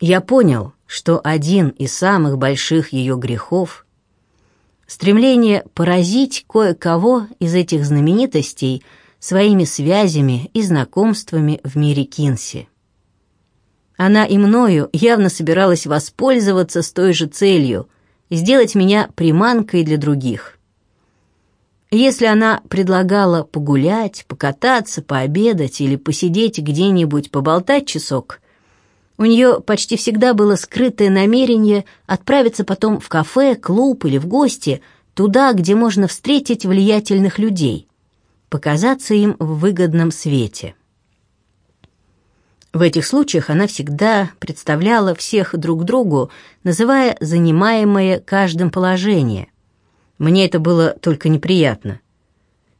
Я понял, что один из самых больших ее грехов — стремление поразить кое-кого из этих знаменитостей своими связями и знакомствами в мире Кинси. Она и мною явно собиралась воспользоваться с той же целью — сделать меня приманкой для других. Если она предлагала погулять, покататься, пообедать или посидеть где-нибудь, поболтать часок, у нее почти всегда было скрытое намерение отправиться потом в кафе, клуб или в гости, туда, где можно встретить влиятельных людей, показаться им в выгодном свете. В этих случаях она всегда представляла всех друг другу, называя занимаемое каждым положение. Мне это было только неприятно.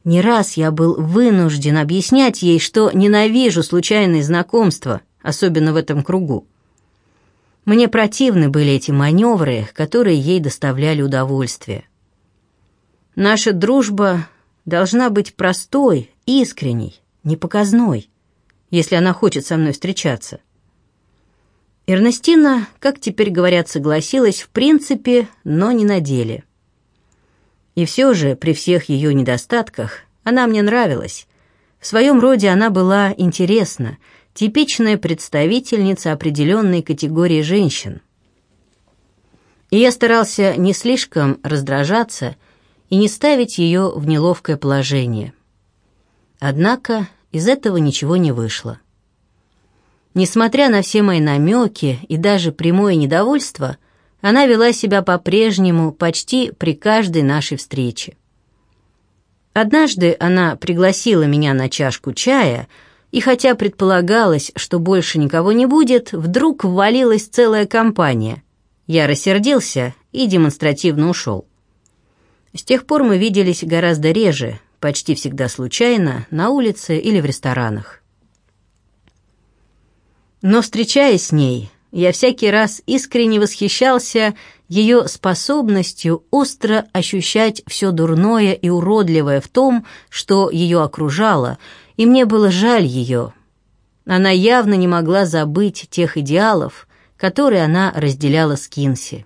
Не раз я был вынужден объяснять ей, что ненавижу случайные знакомства, особенно в этом кругу. Мне противны были эти маневры, которые ей доставляли удовольствие. Наша дружба должна быть простой, искренней, непоказной если она хочет со мной встречаться. Эрнестина, как теперь говорят, согласилась в принципе, но не на деле. И все же, при всех ее недостатках, она мне нравилась. В своем роде она была интересна, типичная представительница определенной категории женщин. И я старался не слишком раздражаться и не ставить ее в неловкое положение. Однако из этого ничего не вышло. Несмотря на все мои намеки и даже прямое недовольство, она вела себя по-прежнему почти при каждой нашей встрече. Однажды она пригласила меня на чашку чая, и хотя предполагалось, что больше никого не будет, вдруг ввалилась целая компания. Я рассердился и демонстративно ушел. С тех пор мы виделись гораздо реже, почти всегда случайно, на улице или в ресторанах. Но, встречаясь с ней, я всякий раз искренне восхищался ее способностью остро ощущать все дурное и уродливое в том, что ее окружало, и мне было жаль ее. Она явно не могла забыть тех идеалов, которые она разделяла с Кинси.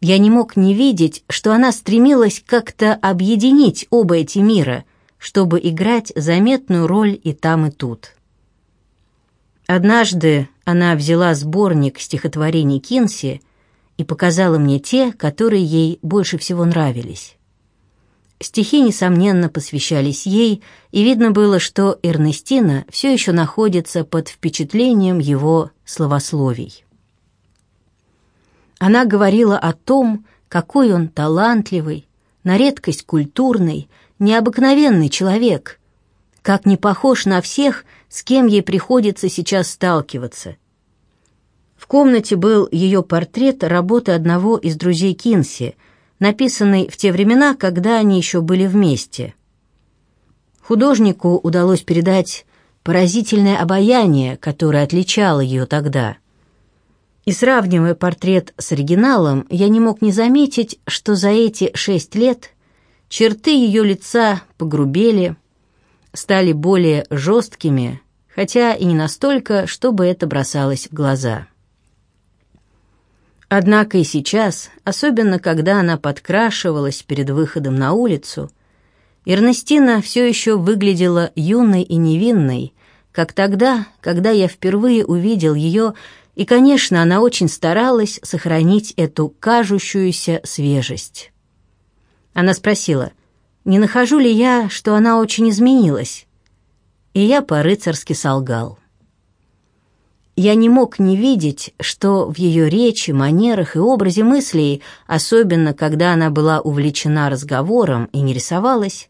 Я не мог не видеть, что она стремилась как-то объединить оба эти мира, чтобы играть заметную роль и там, и тут. Однажды она взяла сборник стихотворений Кинси и показала мне те, которые ей больше всего нравились. Стихи, несомненно, посвящались ей, и видно было, что Эрнестина все еще находится под впечатлением его словословий. Она говорила о том, какой он талантливый, на редкость культурный, необыкновенный человек, как не похож на всех, с кем ей приходится сейчас сталкиваться. В комнате был ее портрет работы одного из друзей Кинси, написанный в те времена, когда они еще были вместе. Художнику удалось передать поразительное обаяние, которое отличало ее тогда – и сравнивая портрет с оригиналом, я не мог не заметить, что за эти шесть лет черты ее лица погрубели, стали более жесткими, хотя и не настолько, чтобы это бросалось в глаза. Однако и сейчас, особенно когда она подкрашивалась перед выходом на улицу, Эрнестина все еще выглядела юной и невинной, как тогда, когда я впервые увидел ее и, конечно, она очень старалась сохранить эту кажущуюся свежесть. Она спросила, не нахожу ли я, что она очень изменилась? И я по-рыцарски солгал. Я не мог не видеть, что в ее речи, манерах и образе мыслей, особенно когда она была увлечена разговором и не рисовалась,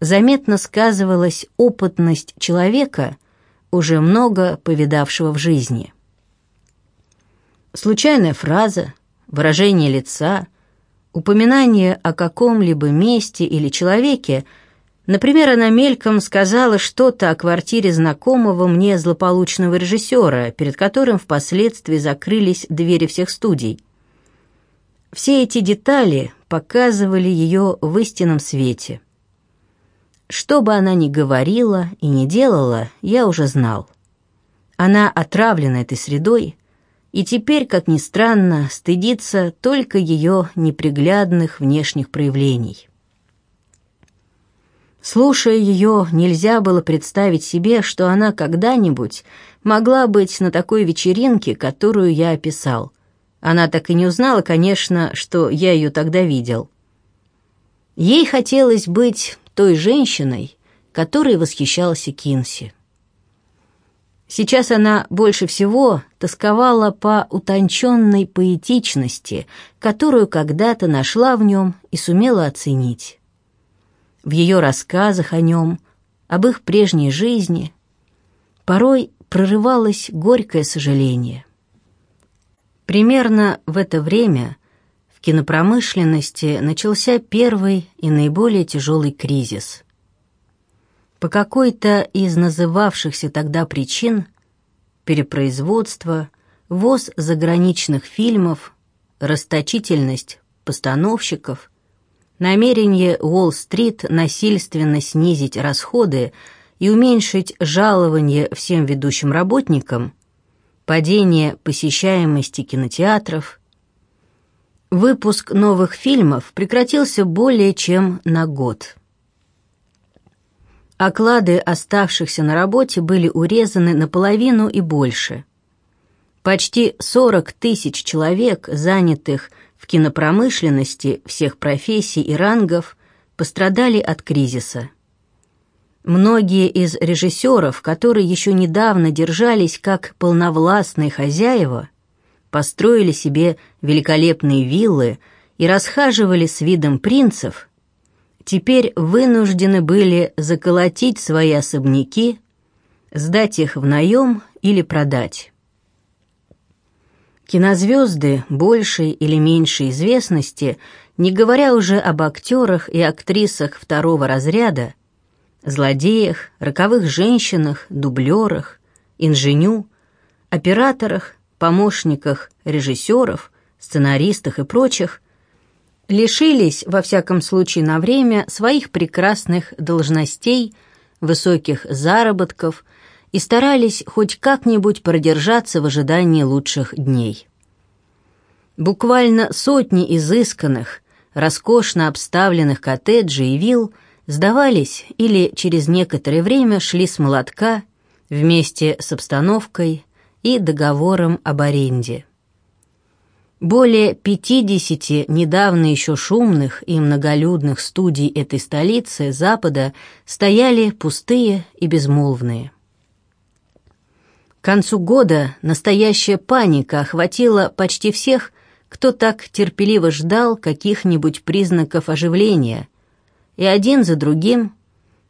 заметно сказывалась опытность человека, уже много повидавшего в жизни. Случайная фраза, выражение лица, упоминание о каком-либо месте или человеке, например, она мельком сказала что-то о квартире знакомого мне злополучного режиссера, перед которым впоследствии закрылись двери всех студий. Все эти детали показывали ее в истинном свете. Что бы она ни говорила и ни делала, я уже знал. Она отравлена этой средой, и теперь, как ни странно, стыдится только ее неприглядных внешних проявлений. Слушая ее, нельзя было представить себе, что она когда-нибудь могла быть на такой вечеринке, которую я описал. Она так и не узнала, конечно, что я ее тогда видел. Ей хотелось быть той женщиной, которой восхищался Кинси. Сейчас она больше всего тосковала по утонченной поэтичности, которую когда-то нашла в нем и сумела оценить. В ее рассказах о нем, об их прежней жизни, порой прорывалось горькое сожаление. Примерно в это время в кинопромышленности начался первый и наиболее тяжелый кризис – по какой-то из называвшихся тогда причин перепроизводство, ввоз заграничных фильмов, расточительность постановщиков, намерение Уолл-стрит насильственно снизить расходы и уменьшить жалование всем ведущим работникам, падение посещаемости кинотеатров, выпуск новых фильмов прекратился более чем на год. Оклады оставшихся на работе были урезаны наполовину и больше. Почти 40 тысяч человек, занятых в кинопромышленности всех профессий и рангов, пострадали от кризиса. Многие из режиссеров, которые еще недавно держались как полновластные хозяева, построили себе великолепные виллы и расхаживали с видом принцев – теперь вынуждены были заколотить свои особняки, сдать их в наем или продать. Кинозвезды большей или меньшей известности, не говоря уже об актерах и актрисах второго разряда, злодеях, роковых женщинах, дублерах, инженю, операторах, помощниках режиссеров, сценаристах и прочих – лишились, во всяком случае на время, своих прекрасных должностей, высоких заработков и старались хоть как-нибудь продержаться в ожидании лучших дней. Буквально сотни изысканных, роскошно обставленных коттеджей и вилл сдавались или через некоторое время шли с молотка вместе с обстановкой и договором об аренде. Более 50 недавно еще шумных и многолюдных студий этой столицы Запада стояли пустые и безмолвные. Концу года настоящая паника охватила почти всех, кто так терпеливо ждал каких-нибудь признаков оживления, и один за другим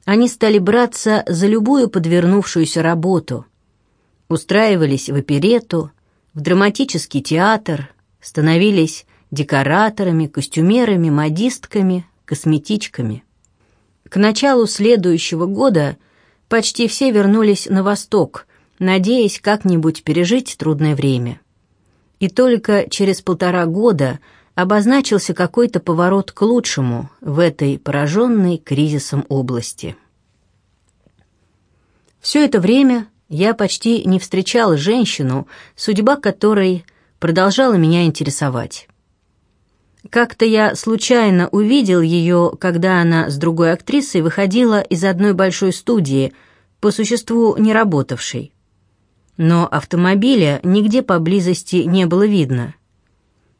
они стали браться за любую подвернувшуюся работу, устраивались в оперету, в драматический театр – становились декораторами, костюмерами, модистками, косметичками. К началу следующего года почти все вернулись на восток, надеясь как-нибудь пережить трудное время. И только через полтора года обозначился какой-то поворот к лучшему в этой пораженной кризисом области. Все это время я почти не встречал женщину, судьба которой – продолжала меня интересовать. Как-то я случайно увидел ее, когда она с другой актрисой выходила из одной большой студии, по существу не работавшей. Но автомобиля нигде поблизости не было видно.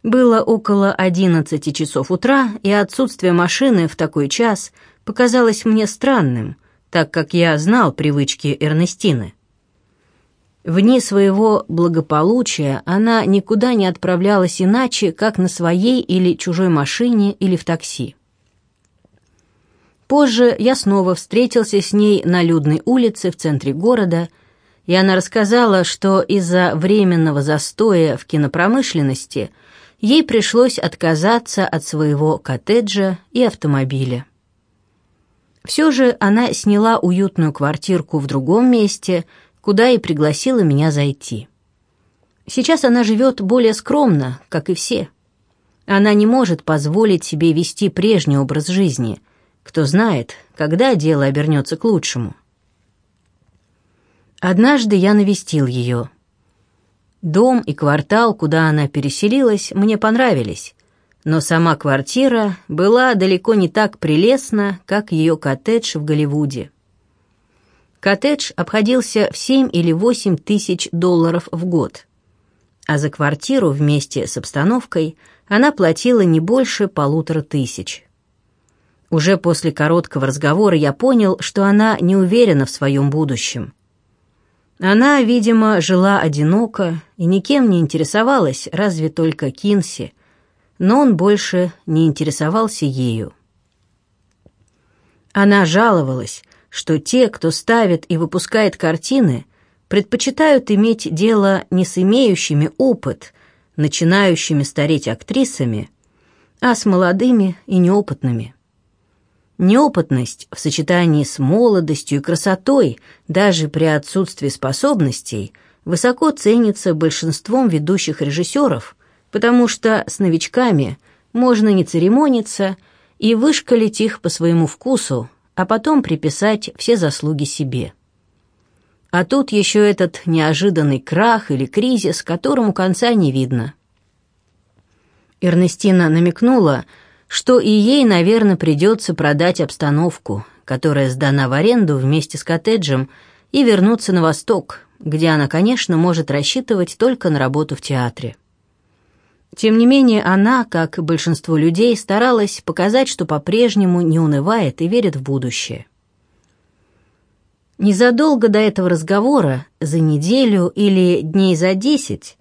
Было около одиннадцати часов утра, и отсутствие машины в такой час показалось мне странным, так как я знал привычки Эрнестины. В дни своего благополучия она никуда не отправлялась иначе, как на своей или чужой машине или в такси. Позже я снова встретился с ней на людной улице в центре города, и она рассказала, что из-за временного застоя в кинопромышленности ей пришлось отказаться от своего коттеджа и автомобиля. Все же она сняла уютную квартирку в другом месте – куда и пригласила меня зайти. Сейчас она живет более скромно, как и все. Она не может позволить себе вести прежний образ жизни. Кто знает, когда дело обернется к лучшему. Однажды я навестил ее. Дом и квартал, куда она переселилась, мне понравились, но сама квартира была далеко не так прелестна, как ее коттедж в Голливуде. Коттедж обходился в 7 или 8 тысяч долларов в год, а за квартиру вместе с обстановкой она платила не больше полутора тысяч. Уже после короткого разговора я понял, что она не уверена в своем будущем. Она, видимо, жила одиноко и никем не интересовалась, разве только Кинси, но он больше не интересовался ею. Она жаловалась, что те, кто ставит и выпускает картины, предпочитают иметь дело не с имеющими опыт, начинающими стареть актрисами, а с молодыми и неопытными. Неопытность в сочетании с молодостью и красотой, даже при отсутствии способностей, высоко ценится большинством ведущих режиссеров, потому что с новичками можно не церемониться и вышкалить их по своему вкусу, а потом приписать все заслуги себе. А тут еще этот неожиданный крах или кризис, которому конца не видно. Эрнестина намекнула, что и ей, наверное, придется продать обстановку, которая сдана в аренду вместе с коттеджем, и вернуться на восток, где она, конечно, может рассчитывать только на работу в театре. Тем не менее, она, как большинство людей, старалась показать, что по-прежнему не унывает и верит в будущее. Незадолго до этого разговора, за неделю или дней за десять,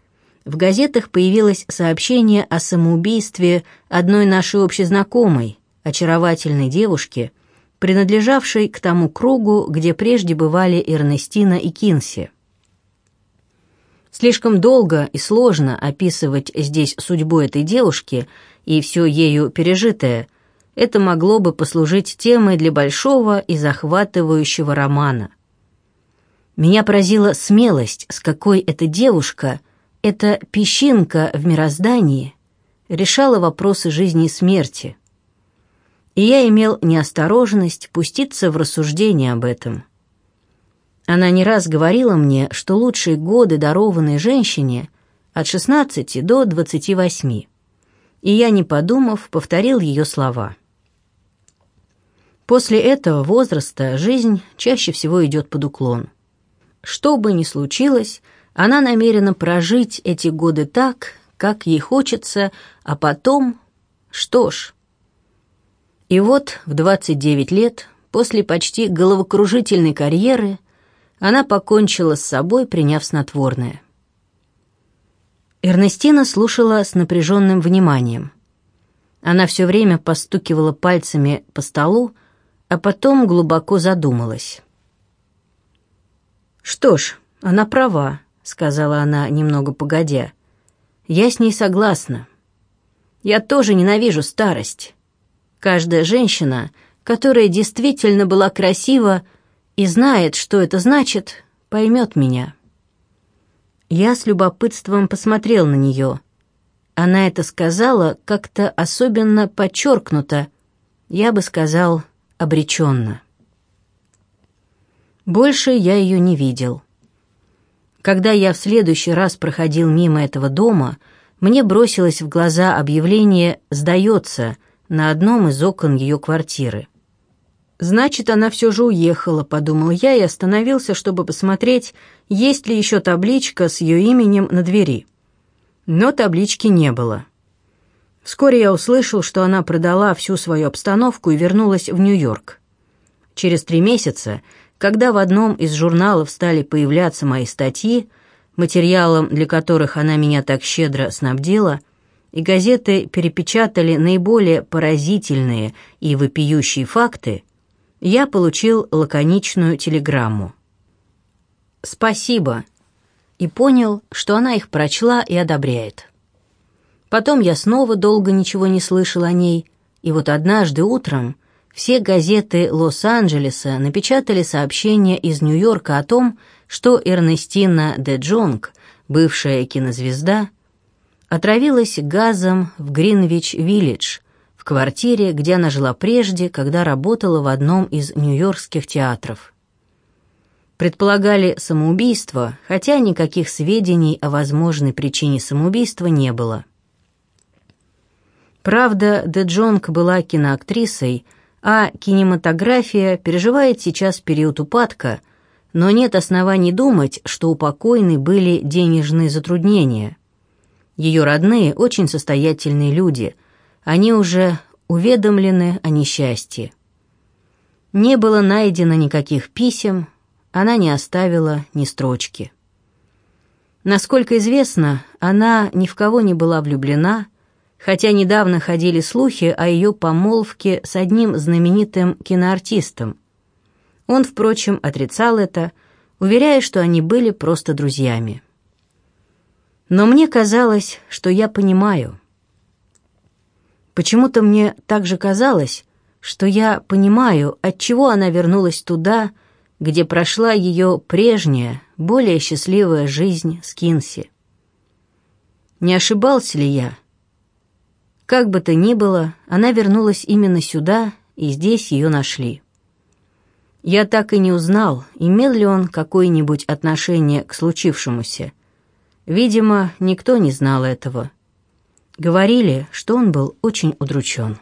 в газетах появилось сообщение о самоубийстве одной нашей общей знакомой, очаровательной девушки, принадлежавшей к тому кругу, где прежде бывали Эрнестина и Кинси. Слишком долго и сложно описывать здесь судьбу этой девушки и все ею пережитое. Это могло бы послужить темой для большого и захватывающего романа. Меня поразила смелость, с какой эта девушка эта песчинка в мироздании решала вопросы жизни и смерти. И я имел неосторожность пуститься в рассуждение об этом. Она не раз говорила мне, что лучшие годы, дарованные женщине, от 16 до 28. И я, не подумав, повторил ее слова. После этого возраста жизнь чаще всего идет под уклон. Что бы ни случилось, она намерена прожить эти годы так, как ей хочется, а потом... Что ж... И вот в 29 лет, после почти головокружительной карьеры, она покончила с собой, приняв снотворное. Эрнестина слушала с напряженным вниманием. Она все время постукивала пальцами по столу, а потом глубоко задумалась. Что ж, она права сказала она немного погодя. Я с ней согласна. Я тоже ненавижу старость. Каждая женщина, которая действительно была красива и знает, что это значит, поймет меня. Я с любопытством посмотрел на нее. Она это сказала как-то особенно подчеркнуто, я бы сказал, обреченно. Больше я ее не видел. Когда я в следующий раз проходил мимо этого дома, мне бросилось в глаза объявление «Сдается» на одном из окон ее квартиры. «Значит, она все же уехала», — подумал я и остановился, чтобы посмотреть, есть ли еще табличка с ее именем на двери. Но таблички не было. Вскоре я услышал, что она продала всю свою обстановку и вернулась в Нью-Йорк. Через три месяца когда в одном из журналов стали появляться мои статьи, материалом для которых она меня так щедро снабдила, и газеты перепечатали наиболее поразительные и вопиющие факты, я получил лаконичную телеграмму. «Спасибо», и понял, что она их прочла и одобряет. Потом я снова долго ничего не слышал о ней, и вот однажды утром все газеты Лос-Анджелеса напечатали сообщение из Нью-Йорка о том, что Эрнестина де Джонг, бывшая кинозвезда, отравилась газом в Гринвич-Виллидж, в квартире, где она жила прежде, когда работала в одном из нью-йоркских театров. Предполагали самоубийство, хотя никаких сведений о возможной причине самоубийства не было. Правда, Де Джонг была киноактрисой, а кинематография переживает сейчас период упадка, но нет оснований думать, что у покойной были денежные затруднения. Ее родные очень состоятельные люди, они уже уведомлены о несчастье. Не было найдено никаких писем, она не оставила ни строчки. Насколько известно, она ни в кого не была влюблена, хотя недавно ходили слухи о ее помолвке с одним знаменитым киноартистом. Он, впрочем, отрицал это, уверяя, что они были просто друзьями. Но мне казалось, что я понимаю. Почему-то мне также казалось, что я понимаю, отчего она вернулась туда, где прошла ее прежняя, более счастливая жизнь с Кинси. Не ошибался ли я? Как бы то ни было, она вернулась именно сюда, и здесь ее нашли. Я так и не узнал, имел ли он какое-нибудь отношение к случившемуся. Видимо, никто не знал этого. Говорили, что он был очень удручен.